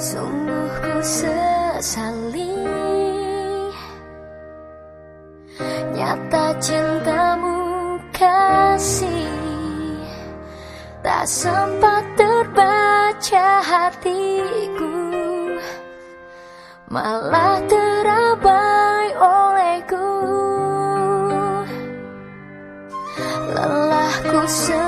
Sungguh ku sesali Nyata cintamu kasih Tak sempat terbaca hatiku. Malah terabai olehku. Lelahku sembunyi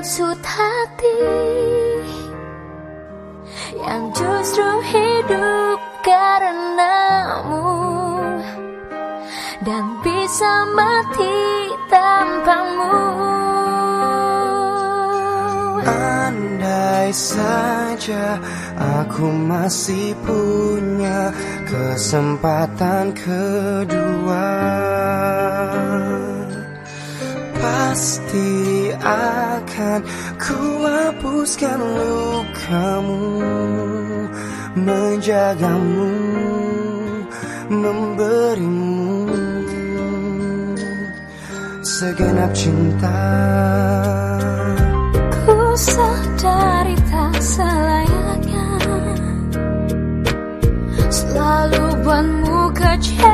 maksud hati Yang justru hidup karenamu Dan bisa mati tanpamu. Andai saja aku masih punya kesempatan kedua Pasti akan ku hapuskan lukamu Menjagamu, memberimu Segenap cinta. Ku sadari tak selayaknya Selalu buatmu kecewa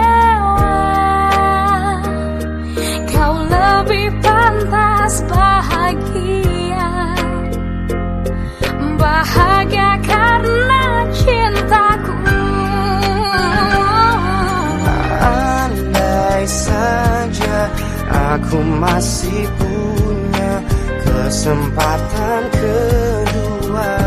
Bahagia karena cintaku. Andai saja aku masih punya kesempatan kedua.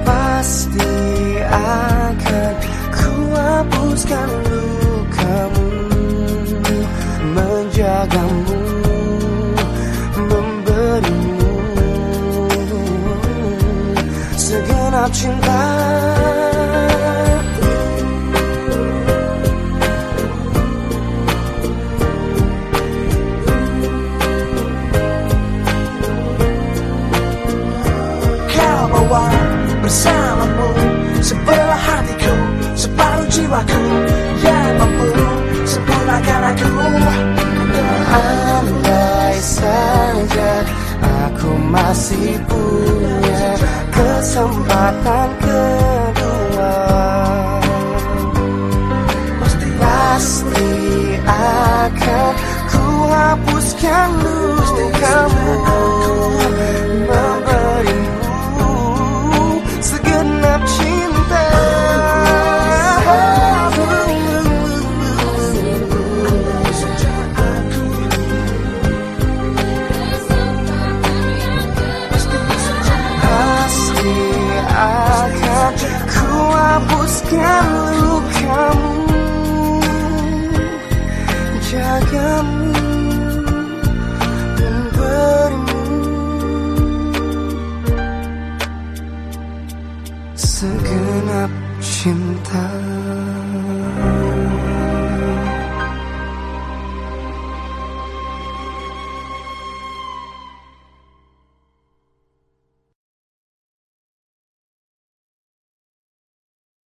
Pasti akan ku hapuskan lukamu Menjagamu, cinta. Kau bawa bersamamu Sebelah hatiku, separuh jiwaku Yang mampu sempurnakan aku. Andai saja aku masih punya kesempatan kedua. Pasti akan ku hapuskan lukamu hapuskan lukamu Jagamu. Memberimu Segenap cinta